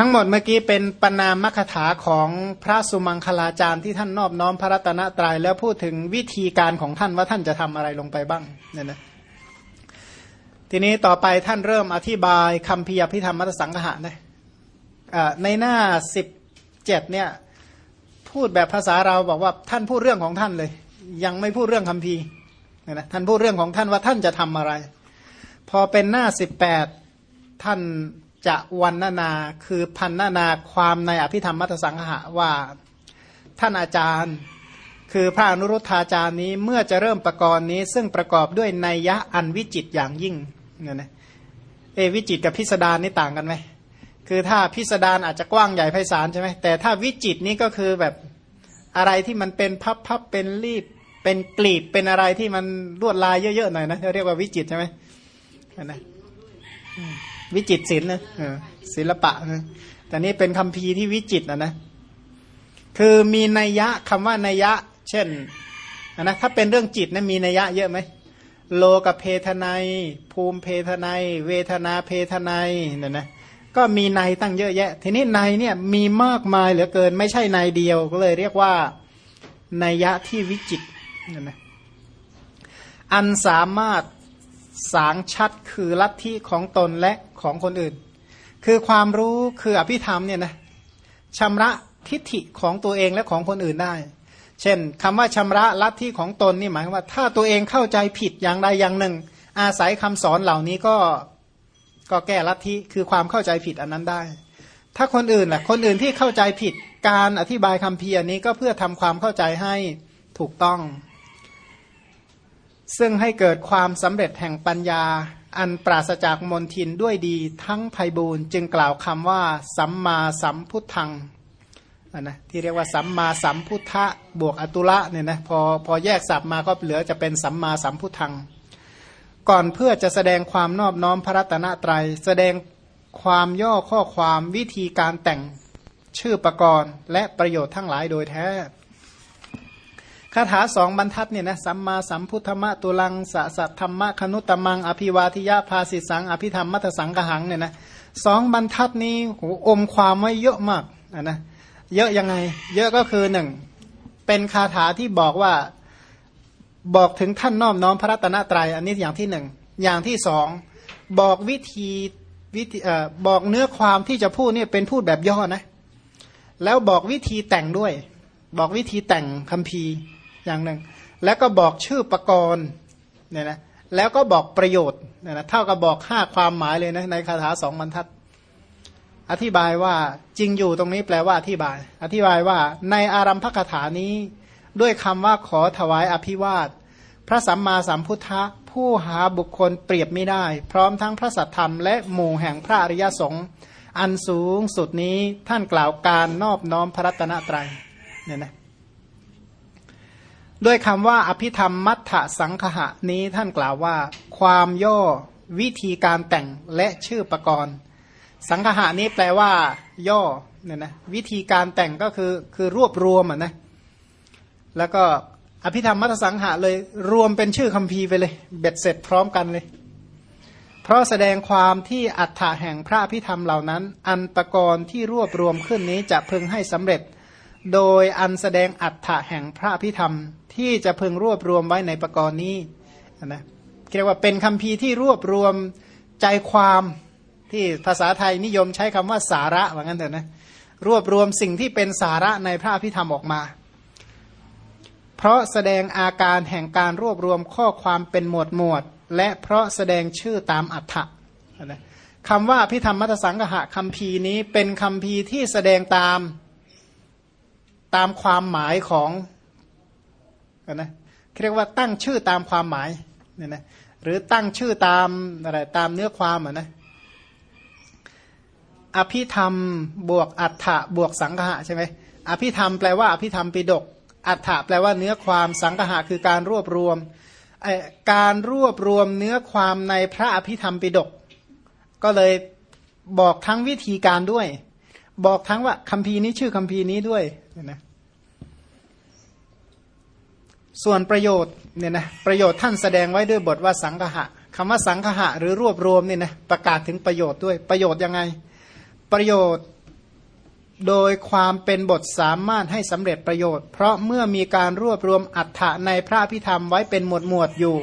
ทั้งหมดเมื่อกี้เป็นปนามคถาของพระสุมังคลาจารย์ที่ท่านนอบน้อมพระรัตนตรยัยแล้วพูดถึงวิธีการของท่านว่าท่านจะทำอะไรลงไปบ้างเนี่ยนะทีนี้ต่อไปท่านเริ่มอธิบายคำพิยพิธรรมมัตสังหะนะในหน้าสิบเจ็ดเนี่ยพูดแบบภาษาเราบอกว่าท่านพูดเรื่องของท่านเลย ยังไม่พูดเรื่องคำพีนะท่านพูดเรื่องของท่านว่าท่านจะทำอะไร พอเป็นหน้าสิบแปดท่าน จะวันนานาคือพันนานาความในอภิธรรมมัตสังหะว่าท่านอาจารย์ คือพระอนุรุทธาจารย์นี้เมื่อจะเริ่มประกรณ์นี้ ซึ่งประกอบด้วยนัยยะอันวิจิตอย่างยิ่งเนี่ยนะเอวิจิตกับพิสดารนี่ต่างกันไหมคือถ้าพิสดารอาจจะกว้างใหญ่ไพศาลใช่ไหมแต่ถ้าวิจิตนี้ก็คือแบบอะไรที่มันเป็นพับพับเป็นรีบเป็นกลีบเป็นอะไรที่มันลวดลายเยอะๆหน่อยนะเรียกว่าวิจิตใช่ไหมนะ วิจิตศิลป์นะศิลปะนะแต่นี้เป็นคำพีที่วิจิตนะนะ คือมีนัยยะคำว่านัยยะ เช่นนะถ้าเป็นเรื่องจิตนะมีนัยยะเยอะไหมโลกเพทนายภูมิเพทนายเวทนาเพทนายเนี่ยนะก็มีในตั้งเยอะแยะ ทีนี้ในเนี่ยมีมากมายเหลือเกิน ไม่ใช่ในเดียวก็เลยเรียกว่านัยยะที่วิจิตเนี่ยนะอันสามารถ สางชัดคือลัทธิของตนและของคนอื่น คือความรู้คืออภิธรรมเนี่ยนะชำระทิฏฐิของตัวเองและของคนอื่นได้ เช่นคำว่าชำระลัทธิของตนนี่หมายว่า ถ้าตัวเองเข้าใจผิดอย่างใดอย่างหนึ่ง อาศัยคำสอนเหล่านี้ก็ก็แก้ลัทธิคือความเข้าใจผิดอันนั้นได้ ถ้าคนอื่นล่ะคนอื่นที่เข้าใจผิดการอธิบายคำเพียรนี้ก็เพื่อทำความเข้าใจให้ถูกต้อง ซึ่งให้เกิดความสำเร็จแห่งปัญญา อันปราศจากมนทินด้วยดีทั้งภัยบูรจึงกล่าวคำว่า สัมมาสัมพุทธังนะที่เรียกว่าสัมมาสัมพุทธะบวกอตุละเนี่ยนะพอพอแยกสับมาก็เหลือจะเป็นสัมมาสัมพุทธัง ก่อนเพื่อจะแสดงความนอบน้อมพระรัตนตรยัย แสดงความย่อข้อความวิธีการแต่งชื่อประกรณ์และประโยชน์ทั้งหลายโดยแท้ คาถาสองบรรทัดเนี่ยนะสัมมาสัมพุทธมะตุลังสะสัทธรรมะคนุตมัง อภิวาทิยาภาสิสัง อภิธรรมมัตสังกหังเนี่ยนะสองบรรทัดนี้โหอมความไว้เยอะมากนะนะเยอะยังไง เยอะก็คือหนึ่งเป็นคาถาที่บอกว่าบอกถึงท่านน้อมน้อมพระรัตนตรัยอันนี้อย่างที่หนึ่งอย่างที่สองบอกวิธีวิธีเอ่อบอกเนื้อความที่จะพูดเนี่ยเป็นพูดแบบย่อนะ แล้วบอกวิธีแต่งด้วย บอกวิธีแต่งคำพี อย่างหนึ่ง แล้วก็บอกชื่อประกรณ์เนี่ยนะแล้วก็บอกประโยชน์เนี่ยนะเท่ากับบอกห้าความหมายเลยนะในคาถาสองบรรทัด อธิบายว่าจริงอยู่ตรงนี้แปลว่าอธิบาย อธิบายว่าในอารัมพคาถานี้ ด้วยคำว่าขอถวายอภิวาท พระสัมมาสัมพุทธะผู้หาบุคคลเปรียบไม่ได้ พร้อมทั้งพระสัทธรรมและหมู่แห่งพระอริยสงฆ์อันสูงสุดนี้ท่านกล่าวการนอบน้อมพระรัตนตรัยเนี่ยนะ ด้วยคำว่าอภิธรรมมัทธสังคหะนี้ท่านกล่าวว่า ความย่อวิธีการแต่งและชื่อประกรณ์ สังคหะนี้แปลว่า ย่อเนี่ยนะวิธีการแต่งก็คือคือรวบรวมอะนะแล้วก็อภิธรรมมัทสังหะเลยรวมเป็นชื่อคัมภีร์ไปเลย เบ็ดเสร็จพร้อมกันเลย เพราะแสดงความที่อัฏฐะแห่งพระอภิธรรมเหล่านั้น อันประกรณ์ที่รวบรวมขึ้นนี้จะพึงให้สำเร็จ โดยอันแสดงอัฏฐะแห่งพระอภิธรรม ที่จะพึงรวบรวมไว้ในประกรณ์นี้นะเรียกว่าเป็นคำพีที่รวบรวมใจความที่ภาษาไทยนิยมใช้คำว่าสาระว่างั้นเถอะนะรวบรวมสิ่งที่เป็นสาระในพระพิธรรมออกมา เพราะแสดงอาการแห่งการรวบรวมข้อความเป็นหมวดหมวด และเพราะแสดงชื่อตามอัฏฐะนะคำว่าพิธรรมมัตสังกหะคำพีนี้เป็นคำพีที่แสดงตาม ตามความหมายของนะเรียกว่าตั้งชื่อตามความหมายเนี่ยนะหรือตั้งชื่อตามอะไรตามเนื้อความอะนะอภิธรรมบวกอัฏฐะบวกสังหะใช่ไหมอภิธรรมแปลว่าอภิธรรมปิดก อัฏฐะแปลว่าเนื้อความสังหะคือการรวบรวมการรวบรวมเนื้อความในพระอภิธรรมปิดก ก็เลยบอกทั้งวิธีการด้วย บอกทั้งว่าคัมภีร์นี้ชื่อคัมภีร์นี้ด้วย นะส่วนประโยชน์เนี่ยนะประโยชน์ท่านแสดงไว้ด้วยบทว่าสังคหะคำว่าสังคหะหรือรวบรวมเนี่ยนะประกาศถึงประโยชน์ด้วยประโยชน์ยังไง ประโยชน์โดยความเป็นบทสามารถให้สำเร็จประโยชน์ เพราะเมื่อมีการรวบรวมอัฏฐะในพระพิธรรมไว้เป็นหมวดหมวดอยู่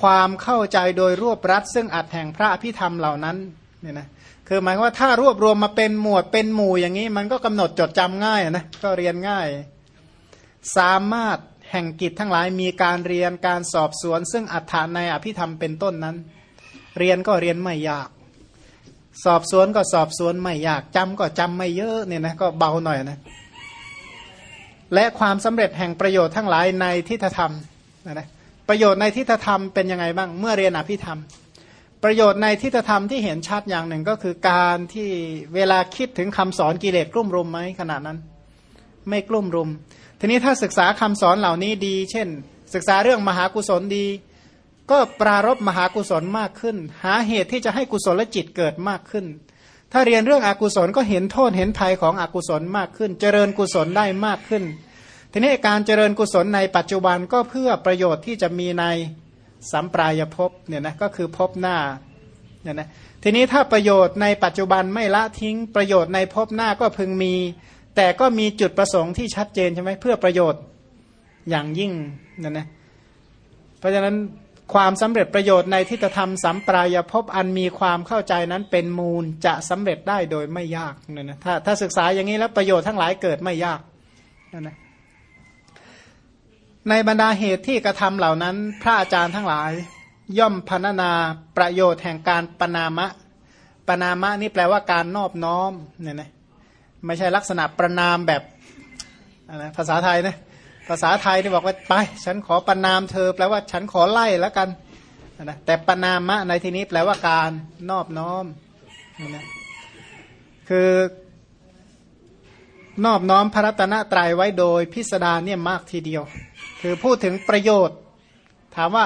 ความเข้าใจโดยรวบรัดซึ่งอัดแห่งพระพิธรรมเหล่านั้นเนี่ยนะ คือหมายว่าถ้ารวบรวมมาเป็นหมวดเป็นหมู่อย่างนี้ มันก็กำหนดจดจำง่ายนะก็เรียนง่าย สามารถแห่งกิจทั้งหลายมีการเรียนการสอบสวน ซึ่งอัฏฐานในอภิธรรมเป็นต้นนั้น เรียนก็เรียนไม่ยาก สอบสวนก็สอบสวนไม่ยากจำก็จำไม่เยอะเนี่ยนะก็เบาหน่อยนะและความสำเร็จแห่งประโยชน์ทั้งหลายในทิฏฐธรรมนะนะประโยชน์ในทิฏฐธรรมเป็นยังไงบ้าง เมื่อเรียนอภิธรรม ประโยชน์ในทิฏฐธรรมที่เห็นชัดอย่างหนึ่งก็คือการที่เวลาคิดถึงคำสอนกิเลสกลุ่มรุมไหมขนาดนั้น ไม่กลุ่มรุม ทีนี้ถ้าศึกษาคำสอนเหล่านี้ดี เช่น ศึกษาเรื่องมหากุศลดี ก็ปรารบมหากุศลมากขึ้น หาเหตุที่จะให้กุศลจิตเกิดมากขึ้น ถ้าเรียนเรื่องอกุศลก็เห็นโทษเห็นภัยของอกุศลมากขึ้น เจริญกุศลได้มากขึ้น ทีนี้การเจริญกุศลในปัจจุบันก็เพื่อประโยชน์ที่จะมีใน สัมปรายภพเนี่ยนะก็คือภพหน้าเนี่ยนะทีนี้ถ้าประโยชน์ในปัจจุบันไม่ละทิ้งประโยชน์ในภพหน้าก็พึงมี แต่ก็มีจุดประสงค์ที่ชัดเจนใช่ไหมเพื่อประโยชน์อย่างยิ่งเนั่นนะเพราะฉะนั้นความสำเร็จประโยชน์ในทิฏฐธรรมสัมปรายภพอันมีความเข้าใจนั้นเป็นมูลจะสำเร็จได้โดยไม่ยากเนั่นนะถ้าถ้าศึกษาอย่างนี้แล้วประโยชน์ทั้งหลายเกิดไม่ยากเนั่นนะ ในบรรดาเหตุที่กระทำเหล่านั้น พระอาจารย์ทั้งหลาย ย่อมพันนาประโยชน์แห่งการปนามะปนามะนี่แปลว่าการนอบน้อมเนี่ยนะไม่ใช่ลักษณะประนามแบบภาษาไทยนะภาษาไทยที่บอกว่าไป ฉันขอประนามเธอ แปลว่าฉันขอไล่แล้วกันนะแต่ปนามะในที่นี้แปลว่าการนอบน้อมนะคือ นอบน้อมพระรัตนตรัยไว้โดยพิสดารเนี่ยมากทีเดียว คือพูดถึงประโยชน์ ถามว่า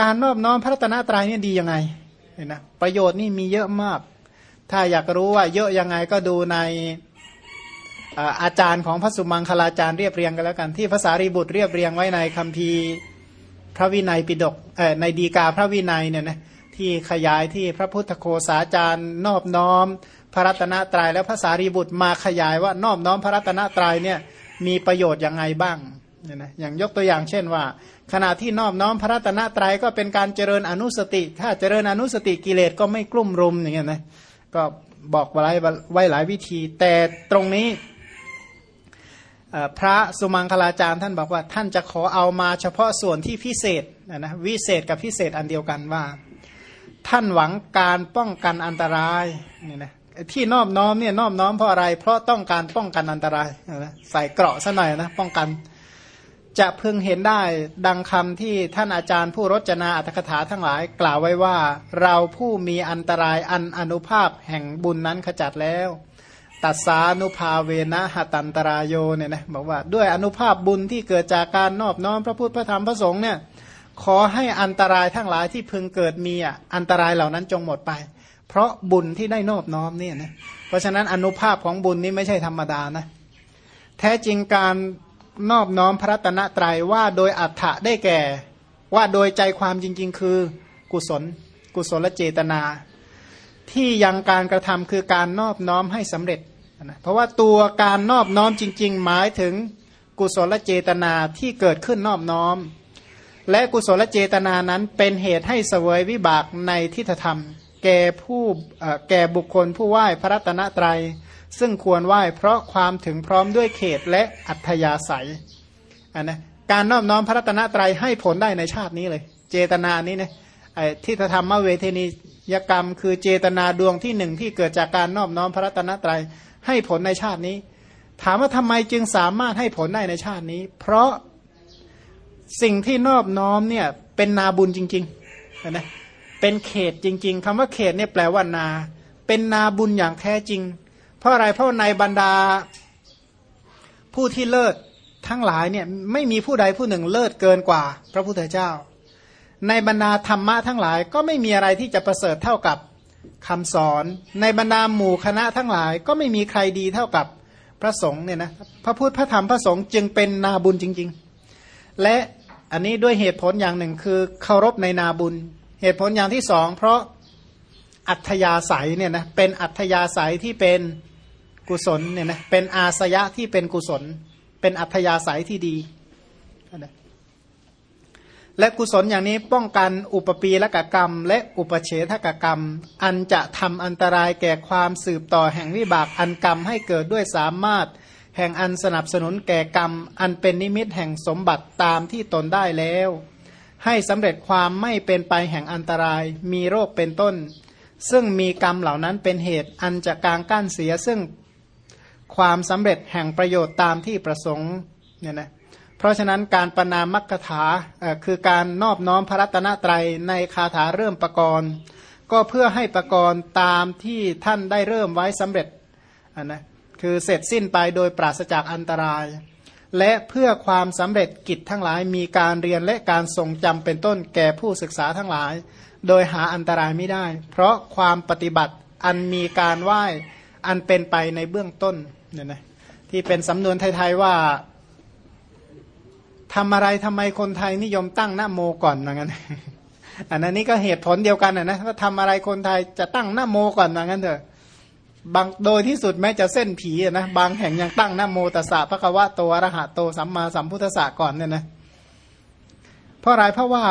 การนอบน้อมพระรัตนตรัยเนี่ยดียังไงเห็นนะประโยชน์นี่มีเยอะมาก ถ้าอยากรู้ว่าเยอะยังไงก็ดูในอาจารย์ของพระสุมังคลาจารย์เรียบเรียงกันแล้วกันที่ภาษารีบุตรเรียบเรียงไว้ในคัมภีร์พระวินัยปิฎกในดีกาพระวินัยเนี่ยนะ ที่ขยายที่พระพุทธโคสาจารย์ นอบน้อม พระรัตนตรยัยแล้วภาษารีบุตรมาขยายว่านอบน้อมพระรัตนตรัยเนี่ยมีประโยชน์ยังไงบ้างเนี่ยนะอย่างยกตัวอย่างเช่นว่า ขณะที่นอบน้อมพระรัตนตรัยก็เป็นการเจริญอนุสติ ถ้าเจริญอนุสติกิเลสก็ไม่กลุ่มรุมอย่างเงี้ยนะก็บอกไว้ไว้หลายวิธี แต่ตรงนี้พระสุมังคลาจารย์ท่านบอกว่าท่านจะขอเอามาเฉพาะส่วนที่พิเศษนะวิเศษกับพิเศษอันเดียวกันว่า ท่านหวังการป้องกันอันตรายเนี่ยนะที่นอบน้อมเนี่ยนอบน้อมเพราะอะไร เพราะต้องการป้องกันอันตรายนะใส่เกราะซะหน่อยนะป้องกัน จะพึงเห็นได้ดังคำที่ท่านอาจารย์ผู้รจนาอัตถกถาทั้งหลาย กล่าวไว้ว่า เราผู้มีอันตรายอันอนุภาพแห่งบุญนั้นขจัดแล้ว ตัสานุภาเวนะหตันตรายโยเนี่ยนะบอกว่าด้วยอนุภาพบุญที่เกิดจากการนอบน้อมพระพุทธพระธรรมพระสงฆ์เนี่ย ขอให้อันตรายทั้งหลายที่พึงเกิดมีอะอันตรายเหล่านั้นจงหมดไป เพราะบุญที่ได้นอบน้อมเนี่ยนะเพราะฉะนั้นอนุภาพของบุญนี้ไม่ใช่ธรรมดานะแท้จริงการนอบน้อมพระตนะตรัยว่าโดยอัฏฐะได้แก่ ว่าโดยใจความจริง ๆ คือกุศล กุศลเจตนา ที่ยังการกระทำคือการนอบน้อมให้สำเร็จนะเพราะว่าตัวการนอบน้อมจริง ๆ หมายถึงกุศลเจตนาที่เกิดขึ้นนอบน้อม และกุศลเจตนานั้นเป็นเหตุให้เสวยวิบากในทิฏฐธรรม แก่ผู้แก่บุคคลผู้ไหว้พระรัตนตรัย ซึ่งควรไหว้เพราะความถึงพร้อมด้วยเขตและอัธยาศัยนนะการนอบน้อมพระรัตนตรัยให้ผลได้ในชาตินี้เลย เจตนานี้นะทิฏฐธรรมเวทนียกรรม คือเจตนาดวงที่หนึ่งที่เกิดจากการนอบน้อมพระรัตนตรัยให้ผลในชาตินี้ ถามว่าทำไมจึงสามารถให้ผลได้ในชาตินี้ เพราะ สิ่งที่นอบน้อมเนี่ยเป็นนาบุญจริงๆนะเป็นเขตจริง ๆคำว่าเขตเนี่ยแปลว่านา เป็นนาบุญอย่างแท้จริง เพราะอะไรเพราะในบรรดาผู้ที่เลิศทั้งหลายเนี่ยไม่มีผู้ใดผู้หนึ่งเลิศเกินกว่า พระพุทธเจ้า ในบรรดาธรรมะทั้งหลายก็ไม่มีอะไรที่จะประเสริฐเท่ากับคำสอน ในบรรดาหมู่คณะทั้งหลายก็ไม่มีใครดีเท่ากับพระสงฆ์เนี่ยนะพระพุทธพระธรรมพระสงฆ์จึงเป็นนาบุญจริง ๆ และ อันนี้ด้วยเหตุผลอย่างหนึ่งคือเคารพในนาบุญ เหตุผลอย่างที่สองเพราะอัธยาศัยเนี่ยนะเป็นอัธยาศัยที่เป็นกุศลเนี่ยนะเป็นอาสยะที่เป็นกุศล เป็นอัธยาศัยที่ดีและกุศลอย่างนี้ป้องกันอุปปีละกกรรม และอุปเฉทกกรรม อันจะทำอันตรายแก่ความสืบต่อแห่งวิบากอันกรรมให้เกิดด้วยสามารถ แห่งอันสนับสนุนแก่กรรม อันเป็นนิมิตแห่งสมบัติตามที่ตนได้แล้ว ให้สำเร็จความไม่เป็นไปแห่งอันตราย มีโรคเป็นต้น ซึ่งมีกรรมเหล่านั้นเป็นเหตุอันจะกางกั้นเสียซึ่งความสำเร็จแห่งประโยชน์ตามที่ประสงค์เนี่ยนะเพราะฉะนั้นการปนามักถาคือการนอบน้อมพระรัตนตรัยในคาถาเริ่มประกรณ์ก็เพื่อให้ประกรณ์ตามที่ท่านได้เริ่มไว้สำเร็จนนะ คือเสร็จสิ้นไปโดยปราศจากอันตราย และเพื่อความสำเร็จกิจทั้งหลายมีการเรียนและการทรงจำเป็นต้นแก่ผู้ศึกษาทั้งหลาย โดยหาอันตรายไม่ได้ เพราะความปฏิบัติอันมีการไหว้อันเป็นไปในเบื้องต้นเนี่ยนะที่เป็นสำนวนไทยๆว่าทำอะไรทำไมคนไทยนิยมตั้งหน้าโมก่อนอย่างนั้นอันนั้นนี่ก็เหตุผลเดียวกันนะว่าทำอะไรคนไทยจะตั้งหน้าโมก่อนอย่างนั้นเถอะ บางโดยที่สุดแม้จะเส้นผีนะบางแห่งยังตั้งหน้าโมตสสะพระควะโตอรหะโตสัมมาสัมพุทธะก่อนเนี่ยนะเพราะอะไรเพราะว่า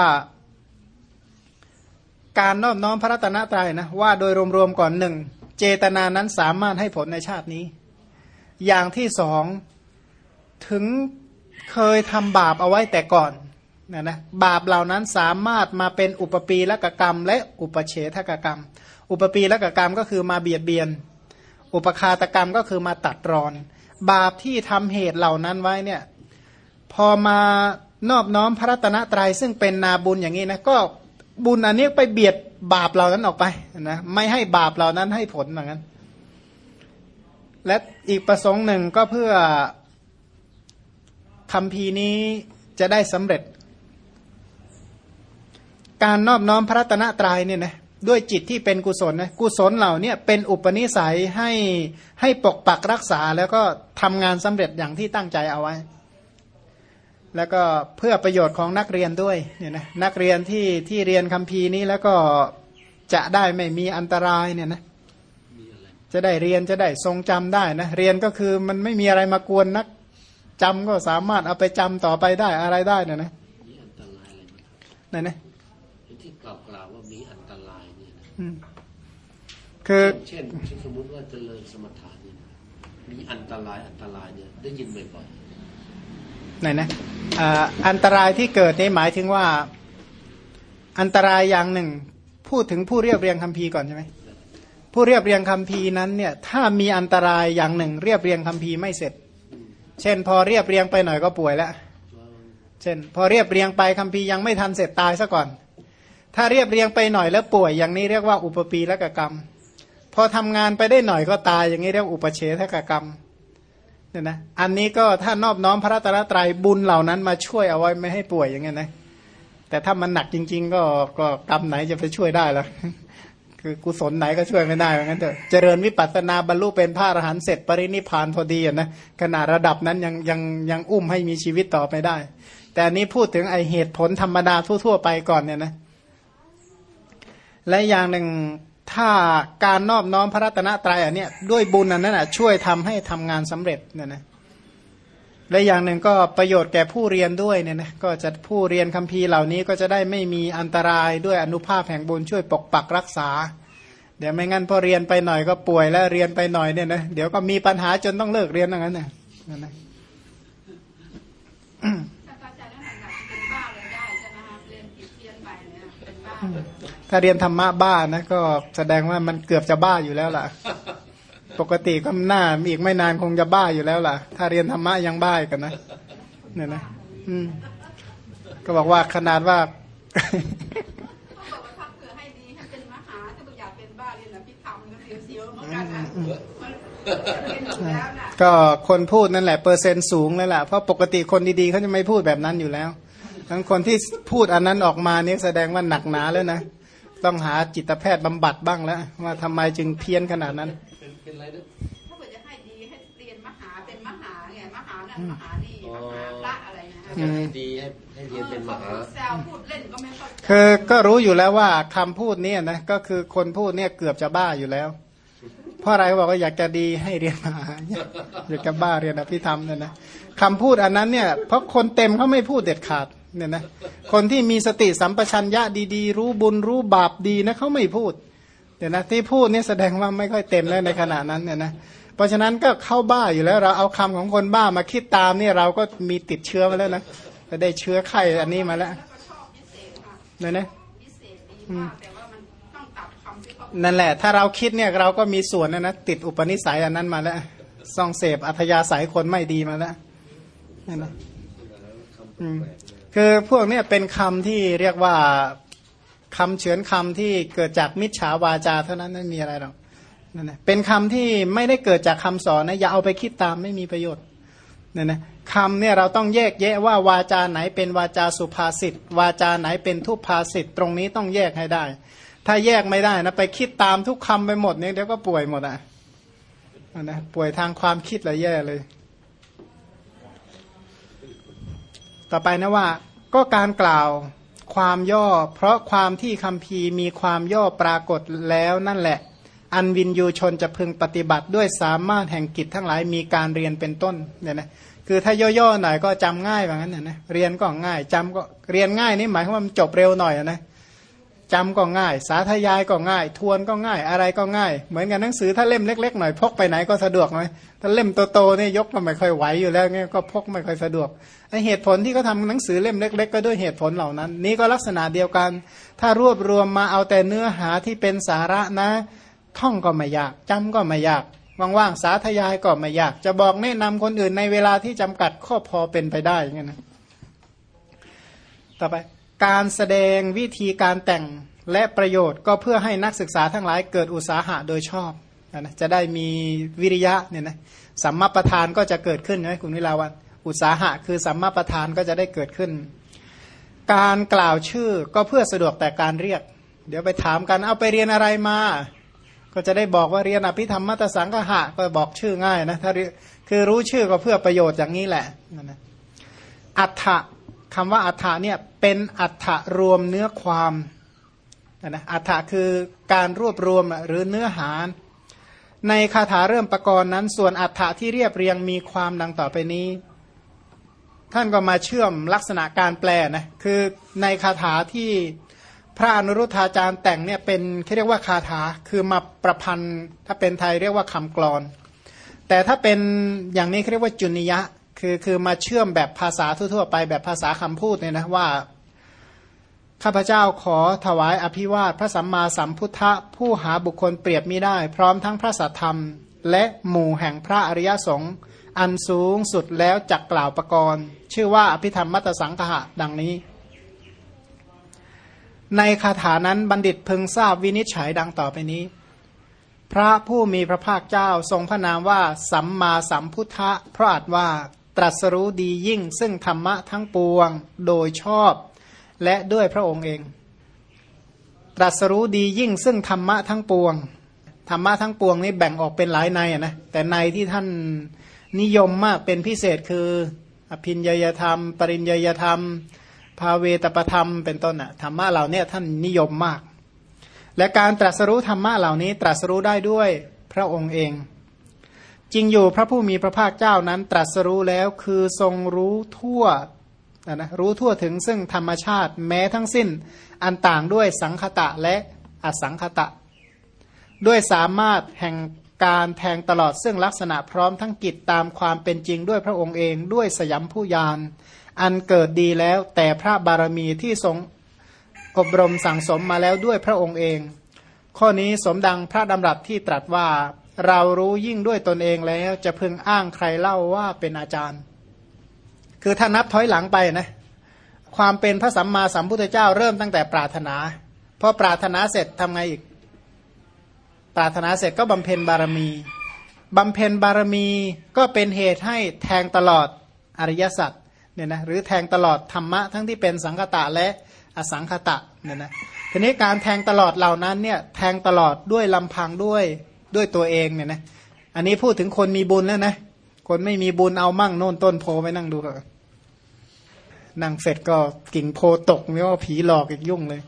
การนอบน้อมพระรัตนตรัยนะว่าโดยรวมๆก่อนหนึ่งเจตนานั้นสามารถให้ผลในชาตินี้ อย่างที่สองถึงเคยทำบาปเอาไว้แต่ก่อนนะนะบาปเหล่านั้นสามารถมาเป็นอุปปีละกกรรม และอุปเฉทกกรรม อุปปีละกกรรมก็คือมาเบียดเบียน อุปคาตกรรมก็คือมาตัดรอน บาปที่ทำเหตุเหล่านั้นไว้เนี่ยพอมานอบน้อมพระรัตนตรัยซึ่งเป็นนาบุญอย่างนี้นะก็บุญอันนี้ไปเบียดบาปเหล่านั้นออกไปนะไม่ให้บาปเหล่านั้นให้ผลอย่างนั้นและอีกประสงค์หนึ่งก็เพื่อคำพีนี้จะได้สำเร็จ การนอบน้อมพระรัตนตรายเนี่ยนะ ด้วยจิตที่เป็นกุศลนะกุศลเหล่านี้เป็นอุปนิสัยให้ให้ปกปักรักษาแล้วก็ทำงานสำเร็จอย่างที่ตั้งใจเอาไว้ แล้วก็เพื่อประโยชน์ของนักเรียนด้วยเนี่ยนะนักเรียนที่ที่เรียนคำพีนี้แล้วก็จะได้ไม่มีอันตรายเนี่ยนะจะได้เรียนจะได้ทรงจำได้นะเรียนก็คือมันไม่มีอะไรมากวนนักจำก็สามารถเอาไปจำต่อไปได้อะไรได้นะนะมีอันตรายอะไรนั่นนะที่กล่าวกล่าวว่ามีอันตรายเนี่ยคือเช่นสมมุติว่าเจริญสมถะเนี่ยมีอันตรายอันตรายเนี่ยได้ยินบ่อยๆไหนนะอันตรายที่เกิดนี่หมายถึงว่าอันตรายอย่างหนึ่ง พูดถึงผู้เรียบเรียงคำพีก่อนใช่ไหมผู้เรียบเรียงคำพีนั้นเนี่ยถ้ามีอันตรายอย่างหนึ่ง เรียบเรียงคำพีไม่เสร็จ เช่น พอเรียบเรียงไปหน่อยก็ป่วยแล้วเช่น พอเรียบเรียงไปคำพียังไม่ทันเสร็จตายซะก่อน ถ้าเรียบเรียงไปหน่อยแล้วป่วยอย่างนี้เรียกว่าอุปปีและกกรรม พอทำงานไปได้หน่อยก็ตายอย่างนี้เรียกอุปเฉทกกรรมเนี่ยนะอันนี้ก็ถ้านอบน้อมพระรัตนตรัยบุญเหล่านั้นมาช่วยเอาไว้ไม่ให้ป่วยอย่างเงี้ยนะแต่ถ้ามันหนักจริง ๆ ก็ก็กรรมไหนจะไปช่วยได้ล่ะคือกุศลไหนก็ช่วยไม่ได้เหมือนกันเถอะเจริญวิปัสสนาบรรลุเป็นพระอรหันต์เสร็จปรินิพานพอดีนะขนาดระดับนั้นยังยังยังอุ้มให้มีชีวิตต่อไปได้ แต่อันนี้พูดถึงไอเหตุผลธรรมดาทั่ว ๆ ไปก่อนเนี่ยนะ และอย่างหนึ่งถ้าการนอบน้อมพระรัตนตรัยอันเนี้ยด้วยบุญอันนั้นอะช่วยทำให้ทำงานสำเร็จเนี่ยนะและอย่างหนึ่งก็ประโยชน์แก่ผู้เรียนด้วยเนี่ยนะก็จะผู้เรียนคัมภีร์เหล่านี้ก็จะได้ไม่มีอันตรายด้วยอนุภาพแห่งบุญช่วยปกปักรักษา เดี๋ยวไม่งั้นพอเรียนไปหน่อยก็ป่วยแล้วเรียนไปหน่อยเนี่ยนะเดี๋ยวก็มีปัญหาจนต้องเลิกเรียนอย่างนั้นนะนั่นนะ ถ้าเรียนธรรมะบ้านะก็แสดงว่ามันเกือบจะบ้าอยู่แล้วล่ะ ปกติก็หน้าอีกไม่นานคงจะบ้าอยู่แล้วล่ะ ถ้าเรียนธรรมะยังบ้ากันนะเนี่ยนะ อืม ก็บอกว่าขนาดว่าก็คนพูดนั่นแหละเปอร์เซ็นต์สูงแล้วล่ะเพราะปกติคนดีๆเขาจะไม่พูดแบบนั้นอยู่แล้วทั้งคนที่พูดอันนั้นออกมานี่แสดงว่าหนักหนาแล้วนะ ต้องหาจิตแพทย์บำบัดบ้างแล้วว่าทำไมจึงเพี้ยนขนาดนั้นเป็นอะไรด้วยถ้าเกิดจะให้ดีให้เรียนมหาเป็นมหาไงมหาเนี่ยมหาดีมหาพระอะไรนะดีให้ให้เรียนเป็นมหาแซวพูดเล่นก็ไม่เข้าคือก็รู้อยู่แล้วว่าคำพูดเนี่ยนะก็คือคนพูดเนี่ยเกือบจะบ้าอยู่แล้วพเพราะอะไรบอกว่าอยากจะดีให้เรียนมาอยากจะบ้าเรียนอภิธรรมเนี่ยนะคำพูดอันนั้นเนี่ยเพราะคนเต็มเขาไม่พูดเด็ดขาด เนี่ยนะคนที่มีสติสัมปชัญญะดีๆ รู้บุญรู้บาปดีนะเขาไม่พูดเดี๋ยวนะที่พูดนี่แสดงว่าไม่ค่อยเต็มแล้วในขณะนั้นเนี่ยนะเพราะฉะนั้นก็เข้าบ้าอยู่แล้ว เราเอาคำของคนบ้ามาคิดตามนี่เราก็มีติดเชื้อมาแล้วนะจะได้เชื้อไข้อันนี้มาแล้วเนี่ยนะนั่นแหละ ถ้าเราคิดเนี่ยเราก็มีส่วนนะนะติดอุปนิสัยอันนั้นมาแล้วส่องเสพอัธยาศัยคนไม่ดีมาแล้วนั่นนะ คือพวกนี้เป็นคำที่เรียกว่าคำเฉือนคำที่เกิดจากมิจฉาวาจาเท่านั้นไม่มีอะไรหรอกนั่นนะเป็นคำที่ไม่ได้เกิดจากคำสอนนะอย่าเอาไปคิดตามไม่มีประโยชน์นี่ยนะคำเนี่ยเราต้องแยกแยะว่าวาจาไหนเป็นวาจาสุภาษิตวาจาไหนเป็นทุพภาษิตตรงนี้ต้องแยกให้ได้ ถ้าแยกไม่ได้นะไปคิดตามทุกคำไปหมดเนี่ยเดี๋ยวก็ป่วยหมดอะนะป่วยทางความคิดลยแย่เลย ต่อไปนะว่าก็การกล่าวความย่อ เพราะความที่คำพีมีความย่อปรากฏแล้วนั่นแหละ อันวินยูชนจะพึงปฏิบัติด้วยสามารถแห่งกิจทั้งหลายมีการเรียนเป็นต้นเนี่ยนะคือถ้าย่อๆหน่อยก็จำง่ายแบบนั้นนะนะเรียนก็ง่ายจำก็เรียนง่ายนี่หมายความว่ามันจบเร็วหน่อยนะ จำก็ง่าย สาธยายก็ง่าย ทวนก็ง่าย อะไรก็ง่าย เหมือนกันหนังสือถ้าเล่มเล็ก ๆ หน่อยพกไปไหนก็สะดวกหน่อยถ้าเล่มโตๆนี่ยกก็ไม่ค่อยไหวอยู่แล้วเงี้ยก็พกไม่ค่อยสะดวกไอเหตุผลที่เขาทาหนังสือเล่มเล็ก ๆ ก็ด้วยเหตุผลเหล่านั้น นี้ก็ลักษณะเดียวกัน ถ้ารวบรวมมาเอาแต่เนื้อหาที่เป็นสาระนะ ท่องก็ไม่ยากจำก็ไม่ยากว่างๆสาธยายก็ไม่ยาก จะบอกแนะนำคนอื่นในเวลาที่จำกัดข้อพอเป็นไปได้เงี้ยนะต่อไป การแสดงวิธีการแต่งและประโยชน์ก็เพื่อให้นักศึกษาทั้งหลายเกิดอุตสาหะโดยชอบนะจะได้มีวิริยะเนี่ยนะสัมมาประธานก็จะเกิดขึ้นนะคุณวิลาวันอุตสาหะคือสัมมาประธานก็จะได้เกิดขึ้น การกล่าวชื่อก็เพื่อสะดวกแต่การเรียก เดี๋ยวไปถามกันเอาไปเรียนอะไรมา ก็จะได้บอกว่าเรียนอภิธรรมมัตสังกหะก็บอกชื่อง่ายนะถ้าคือรู้ชื่อก็เพื่อประโยชน์อย่างนี้แหละนะอัฏฐะ คำว่าอัฏฐะเนี่ยเป็นอัฏฐะรวมเนื้อความนะอัฏฐะคือการรวบรวมหรือเนื้อหา ในคาถาเริ่มประกรณ์นั้น ส่วนอัฏฐะที่เรียบเรียงมีความดังต่อไปนี้ ท่านก็มาเชื่อมลักษณะการแปลนะคือในคาถาที่พระอนุรุทธาจารย์แต่งเนี่ยเป็นเรียกว่าคาถาคือมาประพันธ์ถ้าเป็นไทยเรียกว่าคำกรอน แต่ถ้าเป็นอย่างนี้เรียกว่าจุนิยะ คือคือมาเชื่อมแบบภาษาทั่วๆไปแบบภาษาคำพูดเนี่ยนะว่าข้าพเจ้าขอถวายอภิวาทพระสัมมาสัมพุทธะผู้หาบุคคลเปรียบมิได้ พร้อมทั้งพระสัทธรรม และหมู่แห่งพระอริยสงฆ์อันสูงสุดแล้วจักกล่าวประกรณ์ ชื่อว่าอภิธรรมมัตสังหะดังนี้ ในคาถานั้นบัณฑิตพึงทราบวินิจฉัยดังต่อไปนี้ พระผู้มีพระภาคเจ้าทรงพระนามว่าสัมมาสัมพุทธะเพราะอาจว่า ตรัสรู้ดียิ่งซึ่งธรรมะทั้งปวงโดยชอบ และด้วยพระองค์เอง ตรัสรู้ดียิ่งซึ่งธรรมะทั้งปวงธรรมะทั้งปวงนี้แบ่งออกเป็นหลายในนะแต่ในที่ท่านนิยมมากเป็นพิเศษคือ อภินยยธรรม ปริญยยธรรม ภาเวตประธรรม เป็นต้นอะธรรมะเหล่านี้ท่านนิยมมาก และการตรัสรู้ธรรมะเหล่านี้ตรัสรู้ได้ด้วยพระองค์เอง จริงอยู่พระผู้มีพระภาคเจ้านั้นตรัสรู้แล้วคือทรงรู้ทั่วนะนะรู้ทั่วถึงซึ่งธรรมชาติแม้ทั้งสิ้นอันต่างด้วยสังคตะและอสังคตะ ด้วยสามารถแห่งการแทงตลอดซึ่งลักษณะพร้อมทั้งกิจตามความเป็นจริงด้วยพระองค์เองด้วยสยามผู้ยาน อันเกิดดีแล้วแต่พระบารมีที่ทรงอบรมสั่งสมมาแล้วด้วยพระองค์เอง ข้อนี้สมดังพระดำรัสที่ตรัสว่า เรารู้ยิ่งด้วยตนเองแล้วจะพึงอ้างใครเล่าว่าเป็นอาจารย์ คือถ้านับถอยหลังไปนะ ความเป็นพระสัมมาสัมพุทธเจ้าเริ่มตั้งแต่ปรารถนาพอปรารถนาเสร็จทำไงอีก ปรารถนาเสร็จก็บำเพ็ญบารมีบำเพ็ญบารมีก็เป็นเหตุให้แทงตลอดอริยสัจเนี่ยนะหรือแทงตลอดธรรมะทั้งที่เป็นสังคตะและอสังคตะเนี่ยนะทีนี้การแทงตลอดเหล่านั้นเนี่ยแทงตลอดด้วยลำพังด้วย ด้วยตัวเองเนี่ยนะอันนี้พูดถึงคนมีบุญแล้วนะคนไม่มีบุญเอามั่งโน่นต้นโพไปนั่งดูก็นั่งเสร็จก็กิ่งโพตกไม่ว่าผีหลอกอีกยุ่งเลย